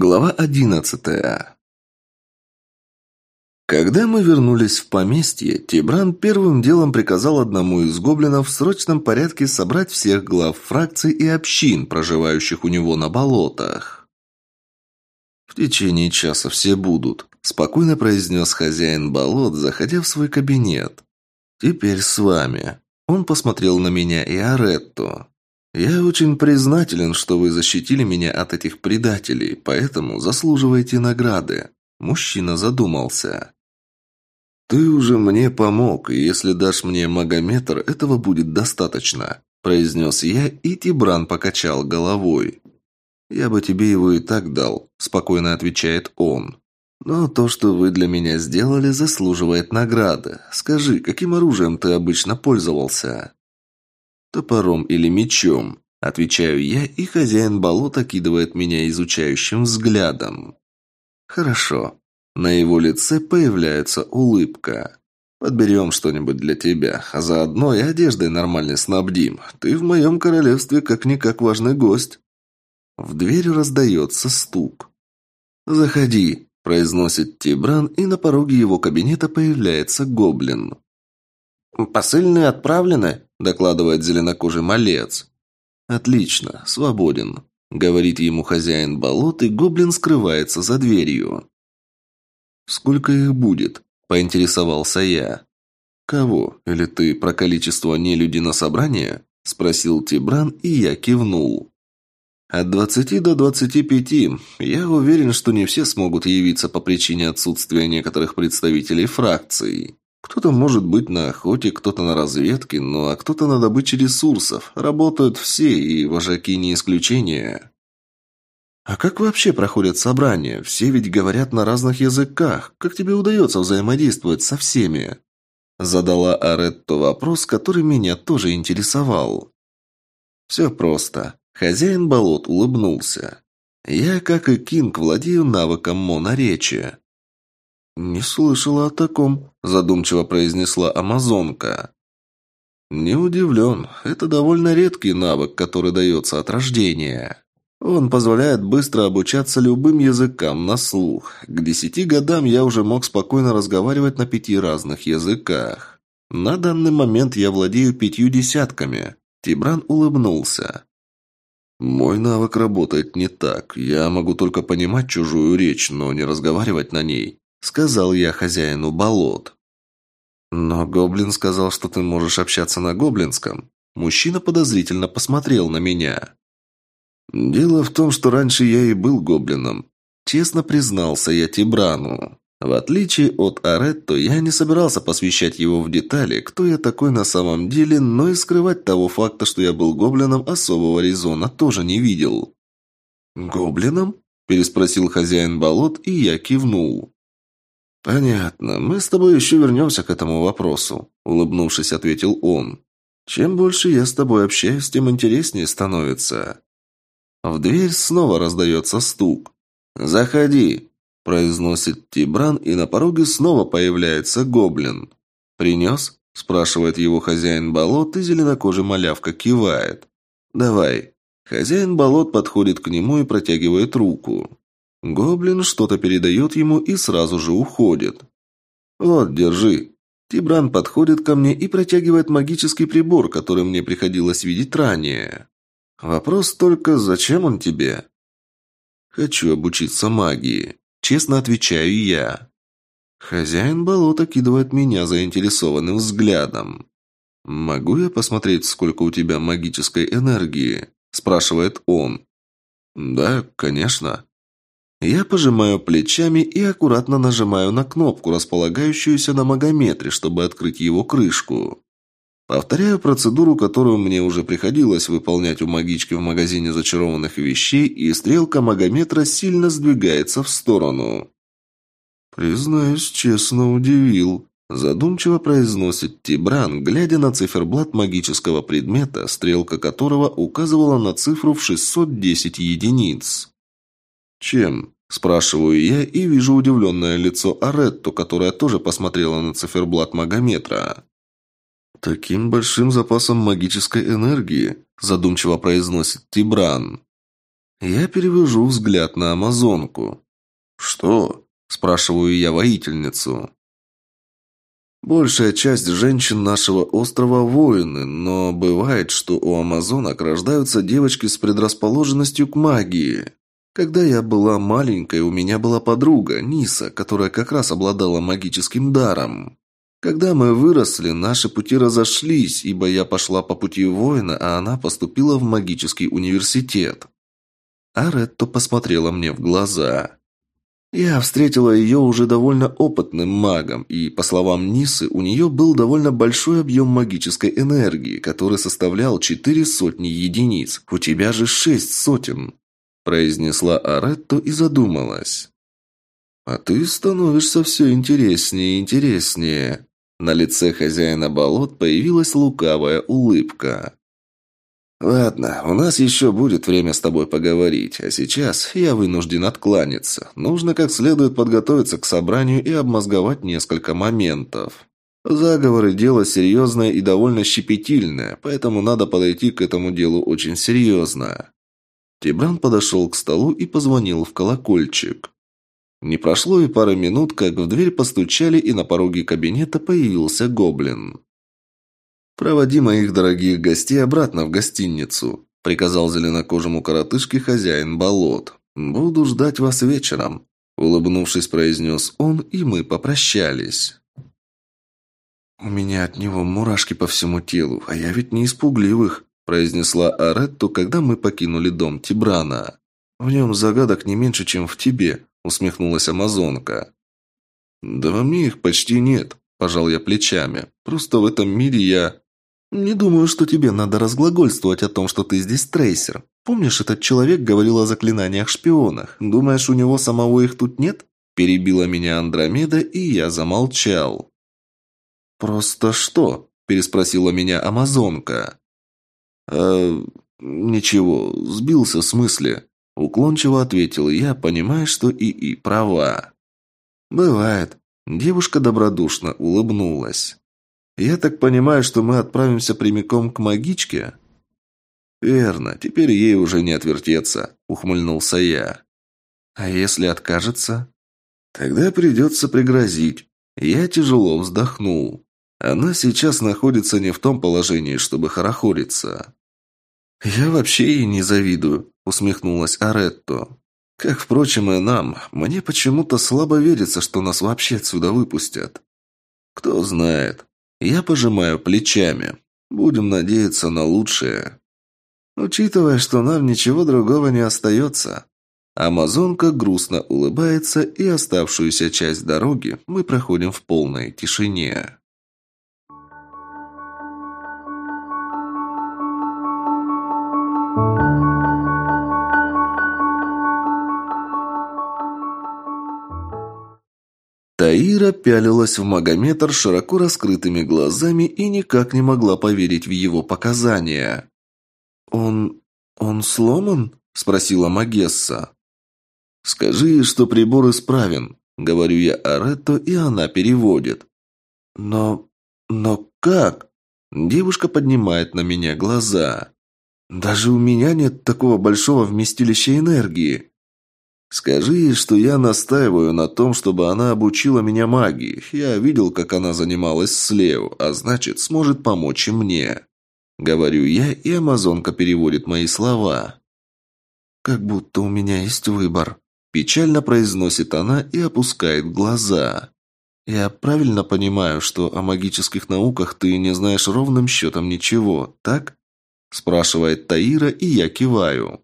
Глава одиннадцатая Когда мы вернулись в поместье, Тибран первым делом приказал одному из гоблинов в срочном порядке собрать всех глав фракций и общин, проживающих у него на болотах. «В течение часа все будут», – спокойно произнес хозяин болот, заходя в свой кабинет. «Теперь с вами». Он посмотрел на меня и Аретту. «Я очень признателен, что вы защитили меня от этих предателей, поэтому заслуживаете награды». Мужчина задумался. «Ты уже мне помог, и если дашь мне магометр, этого будет достаточно», произнес я, и Тибран покачал головой. «Я бы тебе его и так дал», спокойно отвечает он. «Но то, что вы для меня сделали, заслуживает награды. Скажи, каким оружием ты обычно пользовался?» «Топором или мечом?» Отвечаю я, и хозяин болота кидывает меня изучающим взглядом. «Хорошо». На его лице появляется улыбка. «Подберем что-нибудь для тебя, а заодно и одеждой нормально снабдим. Ты в моем королевстве как-никак важный гость». В дверь раздается стук. «Заходи», – произносит Тибран, и на пороге его кабинета появляется гоблин. «Посыльные отправлены?» – докладывает зеленокожий малец. «Отлично, свободен», – говорит ему хозяин болот, и гоблин скрывается за дверью. «Сколько их будет?» – поинтересовался я. «Кого? Или ты про количество нелюди на собрание?» – спросил Тибран, и я кивнул. «От двадцати до двадцати пяти. Я уверен, что не все смогут явиться по причине отсутствия некоторых представителей фракций». Кто-то может быть на охоте, кто-то на разведке, ну а кто-то на добыче ресурсов. Работают все, и вожаки не исключение. А как вообще проходят собрания? Все ведь говорят на разных языках. Как тебе удается взаимодействовать со всеми? Задала Аретто вопрос, который меня тоже интересовал. Все просто. Хозяин болот улыбнулся. Я, как и Кинг, владею навыком моноречия. «Не слышала о таком», – задумчиво произнесла амазонка. «Не удивлен. Это довольно редкий навык, который дается от рождения. Он позволяет быстро обучаться любым языкам на слух. К десяти годам я уже мог спокойно разговаривать на пяти разных языках. На данный момент я владею пятью десятками». Тибран улыбнулся. «Мой навык работает не так. Я могу только понимать чужую речь, но не разговаривать на ней. – сказал я хозяину болот. «Но гоблин сказал, что ты можешь общаться на гоблинском». Мужчина подозрительно посмотрел на меня. «Дело в том, что раньше я и был гоблином. Честно признался я Тибрану. В отличие от Аретто, я не собирался посвящать его в детали, кто я такой на самом деле, но и скрывать того факта, что я был гоблином, особого резона тоже не видел». «Гоблином?» – переспросил хозяин болот, и я кивнул. «Понятно. Мы с тобой еще вернемся к этому вопросу», – улыбнувшись, ответил он. «Чем больше я с тобой общаюсь, тем интереснее становится». В дверь снова раздается стук. «Заходи», – произносит Тибран, и на пороге снова появляется гоблин. «Принес?» – спрашивает его хозяин болот, и зеленокожий малявка кивает. «Давай». Хозяин болот подходит к нему и протягивает руку. Гоблин что-то передает ему и сразу же уходит. «Вот, держи». Тибран подходит ко мне и протягивает магический прибор, который мне приходилось видеть ранее. Вопрос только, зачем он тебе? Хочу обучиться магии. Честно отвечаю я. Хозяин болота кидывает меня заинтересованным взглядом. «Могу я посмотреть, сколько у тебя магической энергии?» – спрашивает он. «Да, конечно». Я пожимаю плечами и аккуратно нажимаю на кнопку, располагающуюся на магометре, чтобы открыть его крышку. Повторяю процедуру, которую мне уже приходилось выполнять у магички в магазине зачарованных вещей, и стрелка магометра сильно сдвигается в сторону. «Признаюсь, честно удивил», – задумчиво произносит Тибран, глядя на циферблат магического предмета, стрелка которого указывала на цифру в 610 единиц. «Чем?» – спрашиваю я и вижу удивленное лицо Аретто, которая тоже посмотрела на циферблат магометра. «Таким большим запасом магической энергии», – задумчиво произносит Тибран. Я перевожу взгляд на амазонку. «Что?» – спрашиваю я воительницу. Большая часть женщин нашего острова – воины, но бывает, что у амазонок рождаются девочки с предрасположенностью к магии. Когда я была маленькой, у меня была подруга, Ниса, которая как раз обладала магическим даром. Когда мы выросли, наши пути разошлись, ибо я пошла по пути воина, а она поступила в магический университет. Аретто посмотрела мне в глаза. Я встретила ее уже довольно опытным магом, и, по словам Нисы, у нее был довольно большой объем магической энергии, который составлял четыре сотни единиц. У тебя же шесть сотен, произнесла Аретто и задумалась. А ты становишься все интереснее и интереснее. На лице хозяина болот появилась лукавая улыбка. «Ладно, у нас еще будет время с тобой поговорить, а сейчас я вынужден откланяться. Нужно как следует подготовиться к собранию и обмозговать несколько моментов. Заговоры – дело серьезное и довольно щепетильное, поэтому надо подойти к этому делу очень серьезно». Тибран подошел к столу и позвонил в колокольчик. Не прошло и пары минут, как в дверь постучали, и на пороге кабинета появился гоблин. «Проводи моих дорогих гостей обратно в гостиницу», – приказал зеленокожему коротышке хозяин болот. «Буду ждать вас вечером», – улыбнувшись, произнес он, и мы попрощались. «У меня от него мурашки по всему телу, а я ведь не испугливых», – произнесла Аретту, когда мы покинули дом Тибрана. «В нем загадок не меньше, чем в тебе», – усмехнулась Амазонка. «Да во мне их почти нет», – пожал я плечами. «Просто в этом мире я «Не думаю, что тебе надо разглагольствовать о том, что ты здесь трейсер. Помнишь, этот человек говорил о заклинаниях-шпионах? Думаешь, у него самого их тут нет?» Перебила меня Андромеда, и я замолчал. «Просто что?» – переспросила меня Амазонка. «Э, ничего, сбился в смысле», – уклончиво ответил я, понимая, что ИИ права. «Бывает». Девушка добродушно улыбнулась. «Я так понимаю, что мы отправимся прямиком к магичке?» «Верно, теперь ей уже не отвертеться», — ухмыльнулся я. «А если откажется?» «Тогда придется пригрозить». Я тяжело вздохнул. Она сейчас находится не в том положении, чтобы хорохориться. «Я вообще ей не завидую», — усмехнулась Аретто. «Как, впрочем, и нам. Мне почему-то слабо верится, что нас вообще отсюда выпустят». «Кто знает. Я пожимаю плечами. Будем надеяться на лучшее. Учитывая, что нам ничего другого не остается. Амазонка грустно улыбается, и оставшуюся часть дороги мы проходим в полной тишине. Таира пялилась в Магометр широко раскрытыми глазами и никак не могла поверить в его показания. «Он... он сломан?» – спросила Магесса. «Скажи, что прибор исправен», – говорю я Аретто, и она переводит. «Но... но как?» Девушка поднимает на меня глаза. «Даже у меня нет такого большого вместилища энергии». Скажи ей, что я настаиваю на том, чтобы она обучила меня магии. Я видел, как она занималась с Лео, а значит, сможет помочь и мне. Говорю я, и амазонка переводит мои слова. Как будто у меня есть выбор. Печально произносит она и опускает глаза. Я правильно понимаю, что о магических науках ты не знаешь ровным счетом ничего, так? Спрашивает Таира, и я киваю.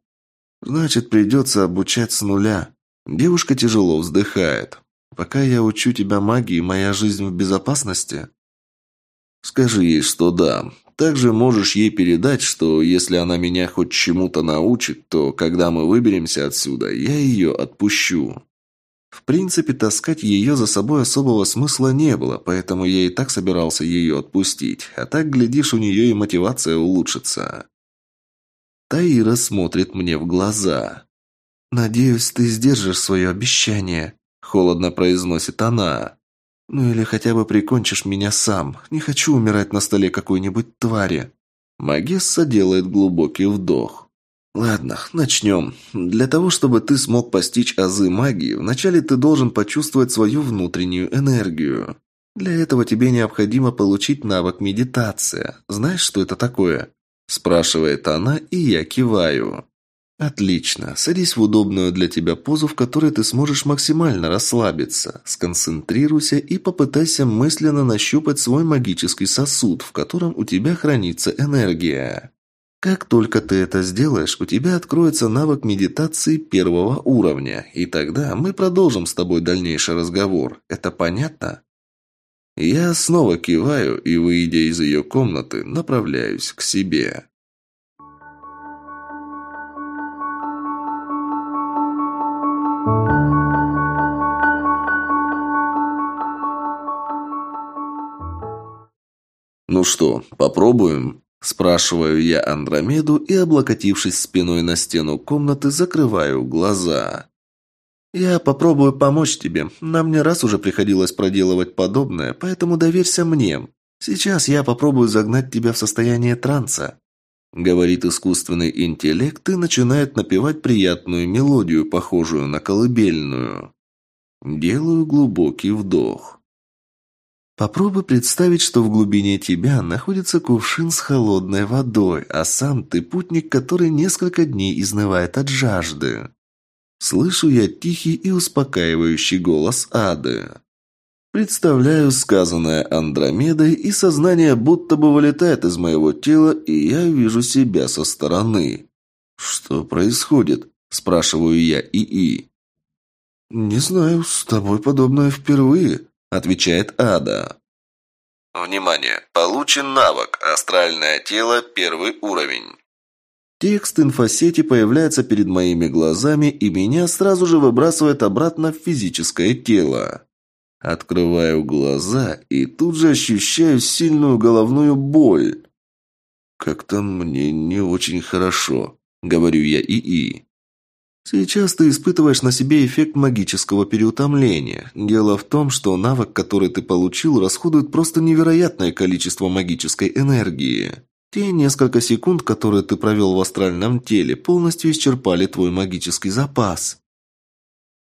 Значит, придется обучать с нуля. Девушка тяжело вздыхает. Пока я учу тебя магии, моя жизнь в безопасности? Скажи ей, что да. Также можешь ей передать, что если она меня хоть чему-то научит, то когда мы выберемся отсюда, я ее отпущу. В принципе, таскать ее за собой особого смысла не было, поэтому я и так собирался ее отпустить. А так, глядишь, у нее и мотивация улучшится. Таира смотрит мне в глаза. «Надеюсь, ты сдержишь свое обещание», – холодно произносит она. «Ну или хотя бы прикончишь меня сам. Не хочу умирать на столе какой-нибудь твари». Магесса делает глубокий вдох. Ладно, начнем. Для того, чтобы ты смог постичь азы магии, вначале ты должен почувствовать свою внутреннюю энергию. Для этого тебе необходимо получить навык медитация. Знаешь, что это такое? Спрашивает она, и я киваю. Отлично. Садись в удобную для тебя позу, в которой ты сможешь максимально расслабиться. Сконцентрируйся и попытайся мысленно нащупать свой магический сосуд, в котором у тебя хранится энергия. Как только ты это сделаешь, у тебя откроется навык медитации первого уровня, и тогда мы продолжим с тобой дальнейший разговор. Это понятно? Я снова киваю и, выйдя из ее комнаты, направляюсь к себе. «Ну что, попробуем?» Спрашиваю я Андромеду и, облокотившись спиной на стену комнаты, закрываю глаза. «Я попробую помочь тебе. Нам не раз уже приходилось проделывать подобное, поэтому доверься мне. Сейчас я попробую загнать тебя в состояние транса», говорит искусственный интеллект и начинает напевать приятную мелодию, похожую на колыбельную. Делаю глубокий вдох. Попробуй представить, что в глубине тебя находится кувшин с холодной водой, а сам ты путник, который несколько дней изнывает от жажды. Слышу я тихий и успокаивающий голос Ады. Представляю сказанное Андромедой, и сознание будто бы вылетает из моего тела, и я вижу себя со стороны. «Что происходит?» – спрашиваю я ИИ. «Не знаю, с тобой подобное впервые», отвечает Ада. Внимание! Получен навык «Астральное тело. Первый уровень». Текст инфосети появляется перед моими глазами, и меня сразу же выбрасывает обратно в физическое тело. Открываю глаза и тут же ощущаю сильную головную боль. «Как-то мне не очень хорошо», — говорю я ИИ. Сейчас ты испытываешь на себе эффект магического переутомления. Дело в том, что навык, который ты получил, расходует просто невероятное количество магической энергии. Те несколько секунд, которые ты провел в астральном теле, полностью исчерпали твой магический запас.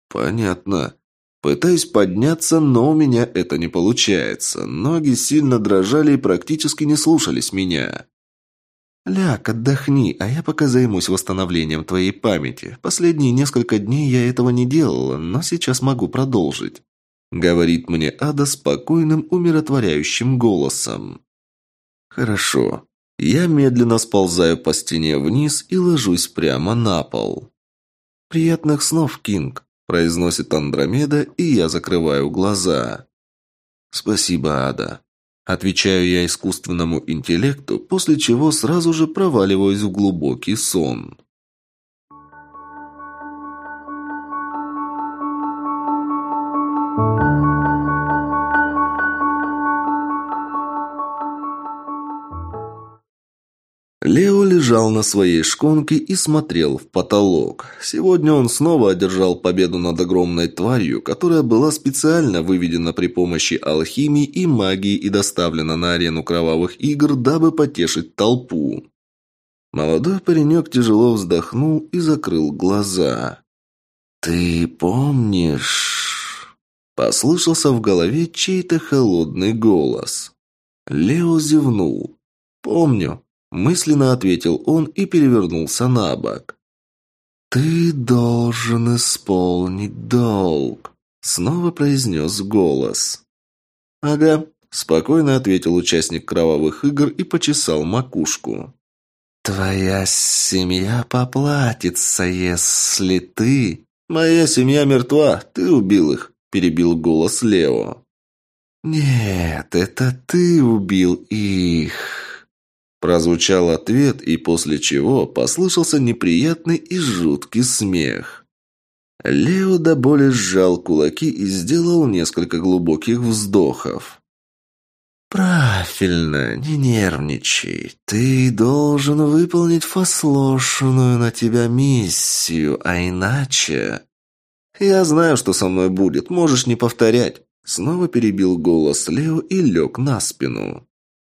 Понятно. Пытаюсь подняться, но у меня это не получается. Ноги сильно дрожали и практически не слушались меня. «Ляг, отдохни, а я пока займусь восстановлением твоей памяти. Последние несколько дней я этого не делала, но сейчас могу продолжить», — говорит мне Ада спокойным, умиротворяющим голосом. «Хорошо». Я медленно сползаю по стене вниз и ложусь прямо на пол. «Приятных снов, Кинг», – произносит Андромеда, и я закрываю глаза. «Спасибо, Ада», Отвечаю я искусственному интеллекту, после чего сразу же проваливаюсь в глубокий сон. Лео лежал на своей шконке и смотрел в потолок. Сегодня он снова одержал победу над огромной тварью, которая была специально выведена при помощи алхимии и магии и доставлена на арену кровавых игр, дабы потешить толпу. Молодой паренек тяжело вздохнул и закрыл глаза. «Ты помнишь?» Послышался в голове чей-то холодный голос. Лео зевнул. «Помню», Мысленно ответил он и перевернулся на бок. «Ты должен исполнить долг», — снова произнес голос. «Ага», — спокойно ответил участник кровавых игр и почесал макушку. «Твоя семья поплатится, если ты...» «Моя семья мертва, ты убил их», — перебил голос Лео. «Нет, это ты убил их», Прозвучал ответ, и после чего послышался неприятный и жуткий смех. Лео до боли сжал кулаки и сделал несколько глубоких вздохов. «Правильно, не нервничай. Ты должен выполнить фасложенную на тебя миссию, а иначе...» «Я знаю, что со мной будет, можешь не повторять». Снова перебил голос Лео и лег на спину.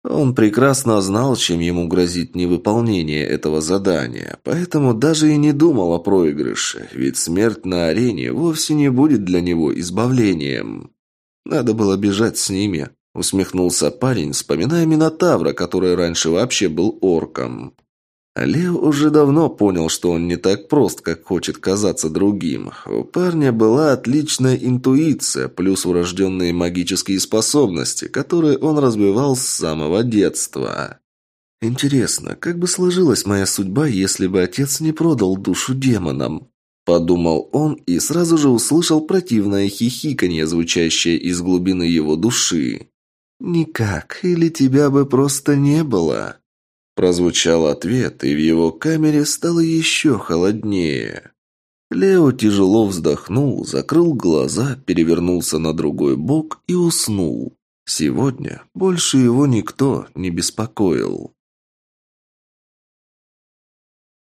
Он прекрасно знал, чем ему грозит невыполнение этого задания, поэтому даже и не думал о проигрыше, ведь смерть на арене вовсе не будет для него избавлением. Надо было бежать с ними, усмехнулся парень, вспоминая Минотавра, который раньше вообще был орком. Лев уже давно понял, что он не так прост, как хочет казаться другим. У парня была отличная интуиция, плюс врожденные магические способности, которые он развивал с самого детства. «Интересно, как бы сложилась моя судьба, если бы отец не продал душу демонам?» Подумал он и сразу же услышал противное хихиканье, звучащее из глубины его души. «Никак, или тебя бы просто не было?» Прозвучал ответ, и в его камере стало еще холоднее. Лео тяжело вздохнул, закрыл глаза, перевернулся на другой бок и уснул. Сегодня больше его никто не беспокоил.